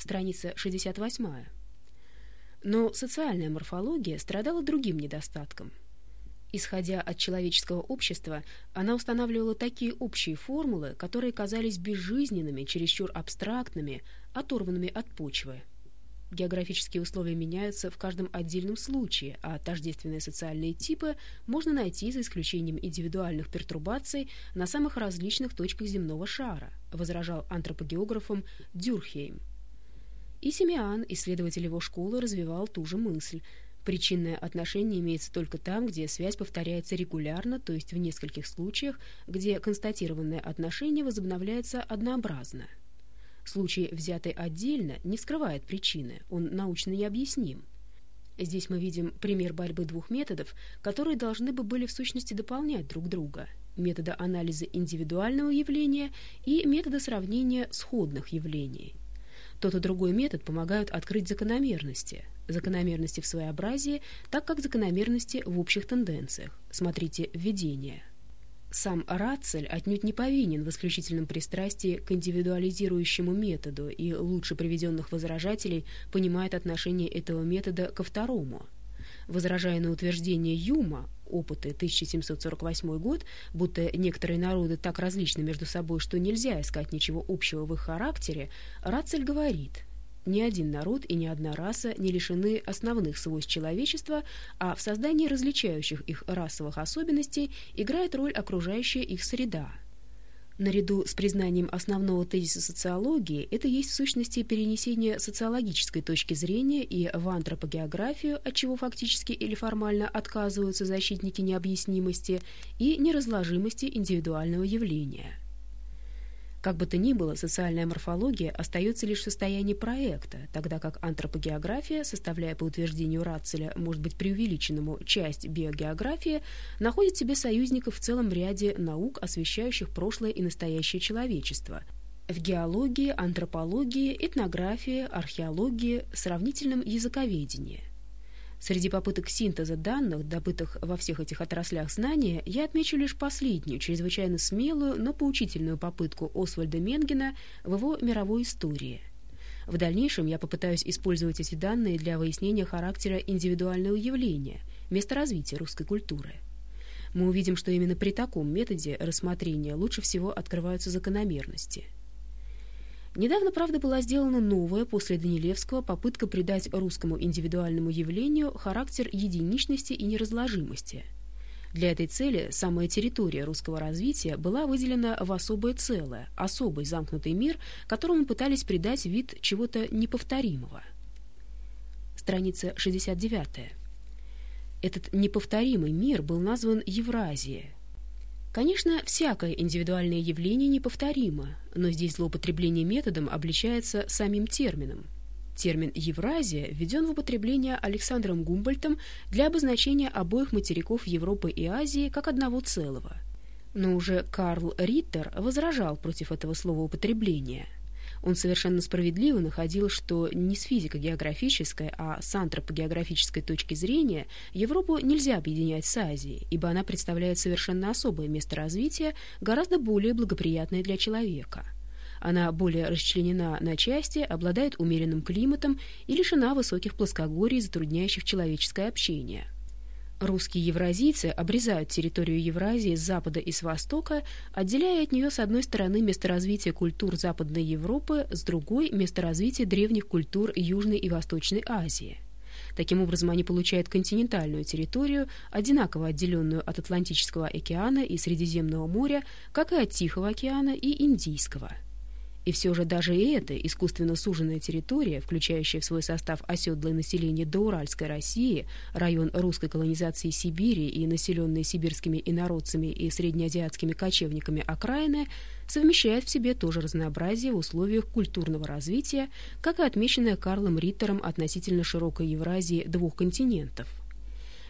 страница 68. Но социальная морфология страдала другим недостатком. Исходя от человеческого общества, она устанавливала такие общие формулы, которые казались безжизненными, чересчур абстрактными, оторванными от почвы. Географические условия меняются в каждом отдельном случае, а тождественные социальные типы можно найти за исключением индивидуальных пертурбаций на самых различных точках земного шара, возражал антропогеографом Дюрхейм. И Симеан, исследователь его школы, развивал ту же мысль. Причинное отношение имеется только там, где связь повторяется регулярно, то есть в нескольких случаях, где констатированное отношение возобновляется однообразно. Случай, взятый отдельно, не скрывает причины, он научно необъясним. Здесь мы видим пример борьбы двух методов, которые должны бы были в сущности дополнять друг друга. Метода анализа индивидуального явления и метода сравнения сходных явлений. Тот и другой метод помогают открыть закономерности. Закономерности в своеобразии, так как закономерности в общих тенденциях. Смотрите «Введение». Сам Рацель отнюдь не повинен в исключительном пристрастии к индивидуализирующему методу и лучше приведенных возражателей понимает отношение этого метода ко второму. Возражая на утверждение Юма, опыты 1748 год, будто некоторые народы так различны между собой, что нельзя искать ничего общего в их характере, Рацель говорит – ни один народ и ни одна раса не лишены основных свойств человечества, а в создании различающих их расовых особенностей играет роль окружающая их среда. Наряду с признанием основного тезиса социологии, это есть в сущности перенесение социологической точки зрения и в антропогеографию, от чего фактически или формально отказываются защитники необъяснимости и неразложимости индивидуального явления. Как бы то ни было, социальная морфология остается лишь в состоянии проекта, тогда как антропогеография, составляя по утверждению Рацеля, может быть преувеличенному, часть биогеографии, находит себе союзников в целом ряде наук, освещающих прошлое и настоящее человечество – в геологии, антропологии, этнографии, археологии, сравнительном языковедении. Среди попыток синтеза данных, добытых во всех этих отраслях знания, я отмечу лишь последнюю, чрезвычайно смелую, но поучительную попытку Освальда Менгена в его мировой истории. В дальнейшем я попытаюсь использовать эти данные для выяснения характера индивидуального явления, места развития русской культуры. Мы увидим, что именно при таком методе рассмотрения лучше всего открываются закономерности – Недавно, правда, была сделана новая после Данилевского попытка придать русскому индивидуальному явлению характер единичности и неразложимости. Для этой цели самая территория русского развития была выделена в особое целое, особый замкнутый мир, которому пытались придать вид чего-то неповторимого. Страница 69. Этот неповторимый мир был назван Евразией, Конечно, всякое индивидуальное явление неповторимо, но здесь злоупотребление методом обличается самим термином. Термин «Евразия» введен в употребление Александром Гумбольтом для обозначения обоих материков Европы и Азии как одного целого. Но уже Карл Риттер возражал против этого слова употребления – он совершенно справедливо находил, что не с физико-географической, а с антропогеографической точки зрения Европу нельзя объединять с Азией, ибо она представляет совершенно особое место развития, гораздо более благоприятное для человека. Она более расчленена на части, обладает умеренным климатом и лишена высоких плоскогорий, затрудняющих человеческое общение. Русские евразийцы обрезают территорию Евразии с запада и с востока, отделяя от нее с одной стороны место развития культур Западной Европы, с другой – место развития древних культур Южной и Восточной Азии. Таким образом, они получают континентальную территорию, одинаково отделенную от Атлантического океана и Средиземного моря, как и от Тихого океана и Индийского – и все же даже и эта искусственно суженная территория, включающая в свой состав оседлое население доуральской России, район русской колонизации Сибири и населенные сибирскими инородцами и среднеазиатскими кочевниками окраины, совмещает в себе то же разнообразие в условиях культурного развития, как и отмеченное Карлом Риттером относительно широкой Евразии двух континентов.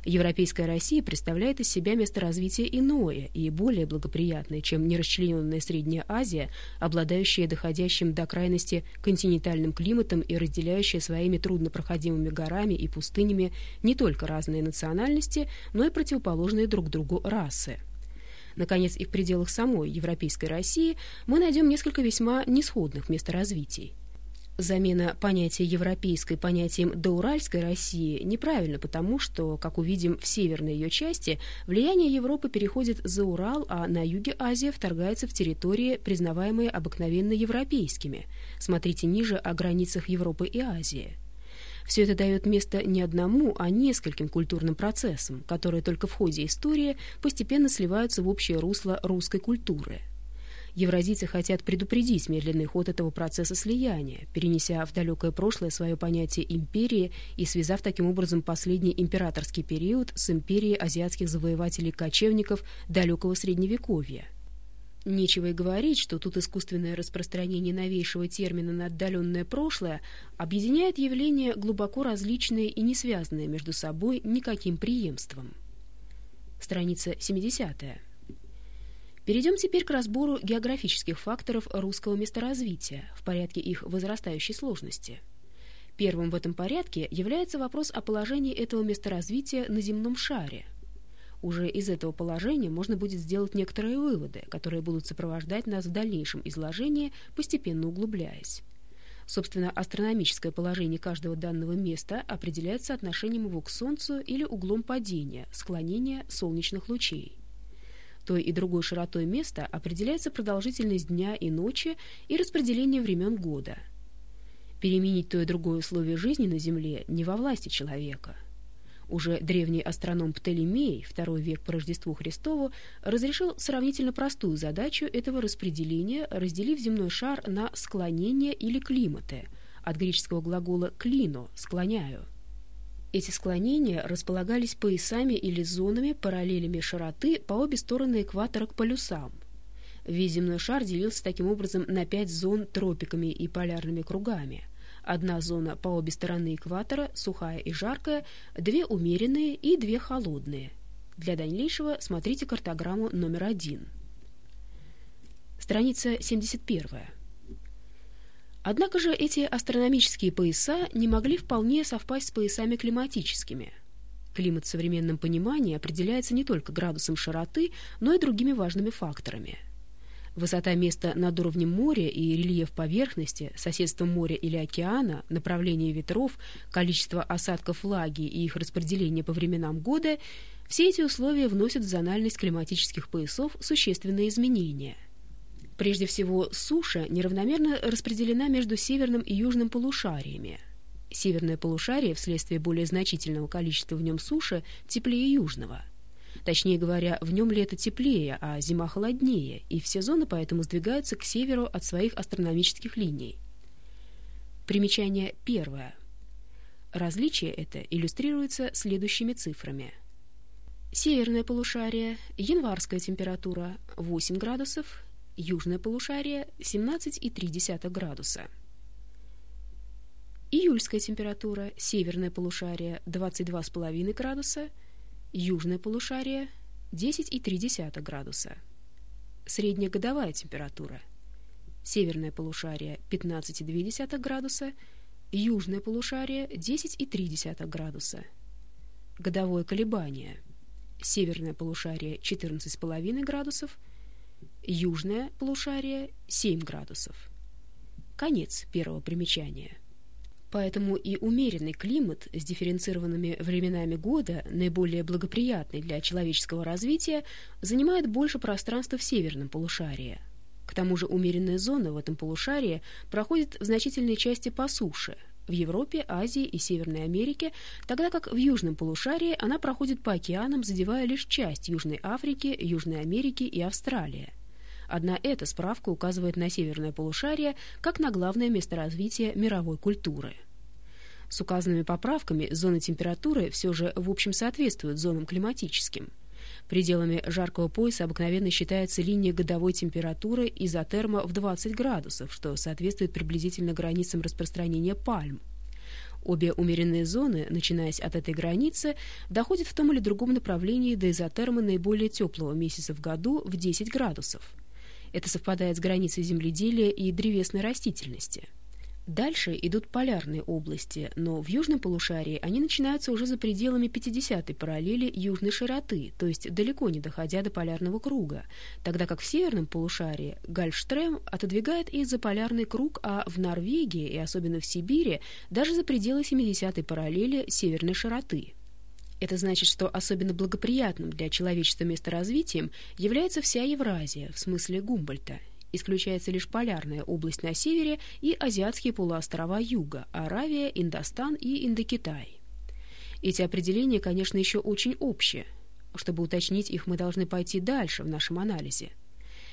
Европейская Россия представляет из себя место развития иное и более благоприятное, чем нерасчлененная Средняя Азия, обладающая доходящим до крайности континентальным климатом и разделяющая своими труднопроходимыми горами и пустынями не только разные национальности, но и противоположные друг другу расы. Наконец, и в пределах самой Европейской России мы найдем несколько весьма несходных месторазвитий. Замена понятия европейской понятием доуральской России неправильно, потому что, как увидим в северной ее части, влияние Европы переходит за Урал, а на юге Азия вторгается в территории, признаваемые обыкновенно европейскими. Смотрите ниже о границах Европы и Азии. Все это дает место не одному, а нескольким культурным процессам, которые только в ходе истории постепенно сливаются в общее русло русской культуры – Евразийцы хотят предупредить медленный ход этого процесса слияния, перенеся в далекое прошлое свое понятие империи и связав таким образом последний императорский период с империей азиатских завоевателей-кочевников далекого Средневековья. Нечего и говорить, что тут искусственное распространение новейшего термина на отдаленное прошлое объединяет явления глубоко различные и не связанные между собой никаким преемством. Страница 70 -я. Перейдем теперь к разбору географических факторов русского месторазвития в порядке их возрастающей сложности. Первым в этом порядке является вопрос о положении этого месторазвития на земном шаре. Уже из этого положения можно будет сделать некоторые выводы, которые будут сопровождать нас в дальнейшем изложении, постепенно углубляясь. Собственно, астрономическое положение каждого данного места определяется отношением его к Солнцу или углом падения, склонения солнечных лучей той и другой широтой места определяется продолжительность дня и ночи и распределение времен года. Переменить то и другое условие жизни на Земле не во власти человека. Уже древний астроном Птолемей, второй век по Рождеству Христову, разрешил сравнительно простую задачу этого распределения, разделив земной шар на склонение или климаты, от греческого глагола «клино» — «склоняю». Эти склонения располагались поясами или зонами, параллелями широты по обе стороны экватора к полюсам. Весь земной шар делился таким образом на пять зон тропиками и полярными кругами. Одна зона по обе стороны экватора, сухая и жаркая, две умеренные и две холодные. Для дальнейшего смотрите картограмму номер один. Страница 71. Однако же эти астрономические пояса не могли вполне совпасть с поясами климатическими. Климат в современном понимании определяется не только градусом широты, но и другими важными факторами. Высота места над уровнем моря и рельеф поверхности, соседство моря или океана, направление ветров, количество осадков влаги и их распределение по временам года – все эти условия вносят в зональность климатических поясов существенные изменения – Прежде всего, суша неравномерно распределена между северным и южным полушариями. Северное полушарие, вследствие более значительного количества в нем суши, теплее южного. Точнее говоря, в нем лето теплее, а зима холоднее, и все зоны поэтому сдвигаются к северу от своих астрономических линий. Примечание первое. Различие это иллюстрируется следующими цифрами. Северное полушарие, январская температура 8 градусов, Южное полушарие 17,3 градуса. Июльская температура, северное полушарие 22,5 градуса, южное полушарие 10,3 градуса. Средняя годовая температура. Северное полушарие 15,2 градуса, южное полушарие 10,3 градуса. Годовое колебание. Северное полушарие 14,5 градусов, Южное полушарие – 7 градусов. Конец первого примечания. Поэтому и умеренный климат с дифференцированными временами года, наиболее благоприятный для человеческого развития, занимает больше пространства в северном полушарии. К тому же умеренная зона в этом полушарии проходит в значительной части по суше, в Европе, Азии и Северной Америке, тогда как в южном полушарии она проходит по океанам, задевая лишь часть Южной Африки, Южной Америки и Австралии. Одна эта справка указывает на северное полушарие как на главное место развития мировой культуры. С указанными поправками зоны температуры все же в общем соответствуют зонам климатическим. Пределами жаркого пояса обыкновенно считается линия годовой температуры изотерма в 20 градусов, что соответствует приблизительно границам распространения пальм. Обе умеренные зоны, начинаясь от этой границы, доходят в том или другом направлении до изотерма наиболее теплого месяца в году в 10 градусов. Это совпадает с границей земледелия и древесной растительности. Дальше идут полярные области, но в южном полушарии они начинаются уже за пределами 50-й параллели южной широты, то есть далеко не доходя до полярного круга, тогда как в северном полушарии Гальштрем отодвигает их за полярный круг, а в Норвегии и особенно в Сибири даже за пределы 70-й параллели северной широты. Это значит, что особенно благоприятным для человечества месторазвитием является вся Евразия, в смысле Гумбольта, Исключается лишь полярная область на севере и азиатские полуострова юга, Аравия, Индостан и Индокитай. Эти определения, конечно, еще очень общие. Чтобы уточнить их, мы должны пойти дальше в нашем анализе.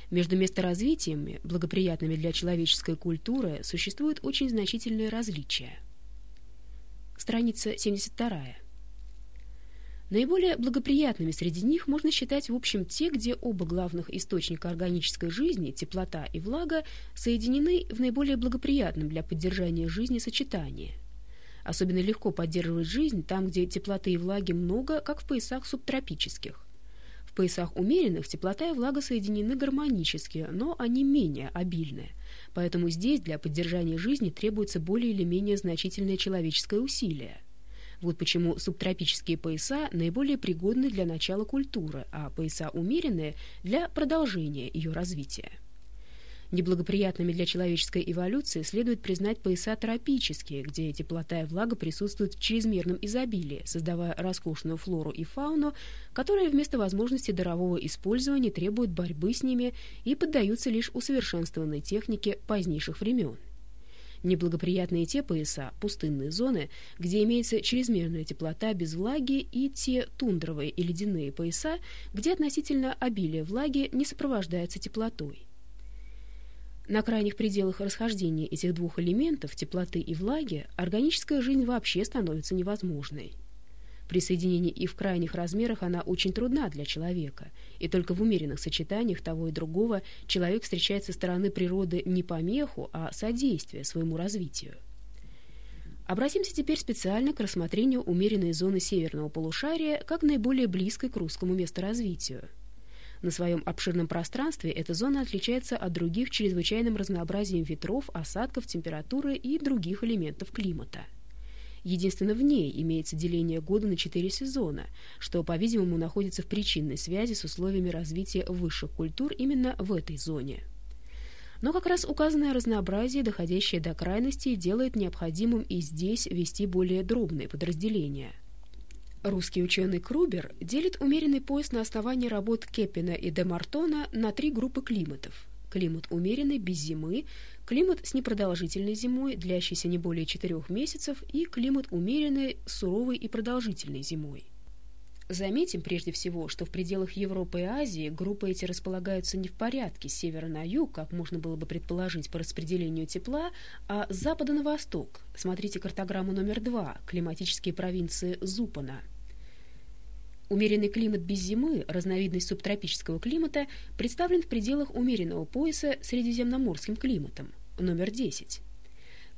Между месторазвитиями, благоприятными для человеческой культуры, существуют очень значительные различия. Страница 72. Наиболее благоприятными среди них можно считать в общем те, где оба главных источника органической жизни, теплота и влага, соединены в наиболее благоприятном для поддержания жизни сочетании. Особенно легко поддерживать жизнь там, где теплоты и влаги много, как в поясах субтропических. В поясах умеренных теплота и влага соединены гармонически, но они менее обильные. Поэтому здесь для поддержания жизни требуется более или менее значительное человеческое усилие. Вот почему субтропические пояса наиболее пригодны для начала культуры, а пояса умеренные – для продолжения ее развития. Неблагоприятными для человеческой эволюции следует признать пояса тропические, где теплота и влага присутствуют в чрезмерном изобилии, создавая роскошную флору и фауну, которые вместо возможности дарового использования требуют борьбы с ними и поддаются лишь усовершенствованной технике позднейших времен. Неблагоприятные те пояса, пустынные зоны, где имеется чрезмерная теплота без влаги, и те тундровые и ледяные пояса, где относительно обилие влаги не сопровождается теплотой. На крайних пределах расхождения этих двух элементов, теплоты и влаги, органическая жизнь вообще становится невозможной. При соединении и в крайних размерах она очень трудна для человека, и только в умеренных сочетаниях того и другого человек встречает со стороны природы не помеху, а содействие своему развитию. Обратимся теперь специально к рассмотрению умеренной зоны северного полушария как наиболее близкой к русскому месторазвитию. На своем обширном пространстве эта зона отличается от других чрезвычайным разнообразием ветров, осадков, температуры и других элементов климата – Единственно в ней имеется деление года на четыре сезона, что, по-видимому, находится в причинной связи с условиями развития высших культур именно в этой зоне. Но как раз указанное разнообразие, доходящее до крайности, делает необходимым и здесь вести более дробные подразделения. Русский ученый Крубер делит умеренный пояс на основании работ Кеппина и Демартона на три группы климатов. Климат умеренный, без зимы, климат с непродолжительной зимой, длящийся не более четырех месяцев, и климат умеренный, суровой и продолжительной зимой. Заметим прежде всего, что в пределах Европы и Азии группы эти располагаются не в порядке с севера на юг, как можно было бы предположить по распределению тепла, а с запада на восток. Смотрите картограмму номер два «Климатические провинции Зупана». Умеренный климат без зимы, разновидность субтропического климата, представлен в пределах умеренного пояса средиземноморским климатом, номер 10.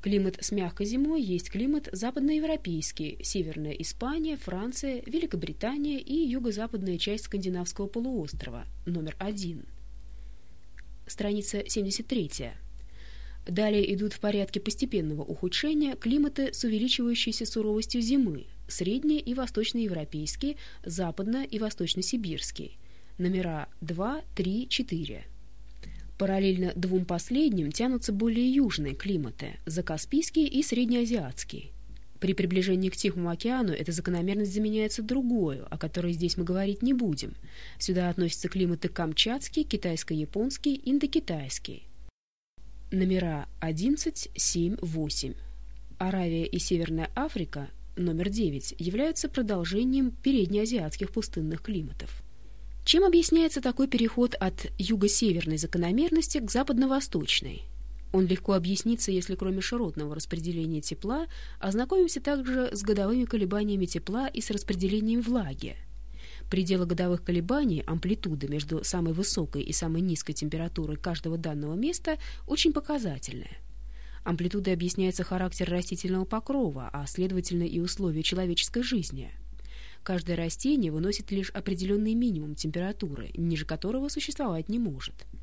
Климат с мягкой зимой есть климат западноевропейский, Северная Испания, Франция, Великобритания и юго-западная часть скандинавского полуострова, номер 1. Страница 73. Далее идут в порядке постепенного ухудшения климаты с увеличивающейся суровостью зимы, средне- и восточноевропейский, западно- и восточно-сибирский, номера 2, 3, 4. Параллельно двум последним тянутся более южные климаты – закаспийский и среднеазиатский. При приближении к Тихому океану эта закономерность заменяется другой, о которой здесь мы говорить не будем. Сюда относятся климаты камчатский, китайско-японский, индокитайский. Номера 11, 7, 8. Аравия и Северная Африка номер 9 являются продолжением переднеазиатских пустынных климатов. Чем объясняется такой переход от юго-северной закономерности к западно-восточной? Он легко объяснится, если кроме широтного распределения тепла ознакомимся также с годовыми колебаниями тепла и с распределением влаги. Пределы годовых колебаний, амплитуды между самой высокой и самой низкой температурой каждого данного места очень показательные – Амплитудой объясняется характер растительного покрова, а следовательно и условия человеческой жизни. Каждое растение выносит лишь определенный минимум температуры, ниже которого существовать не может –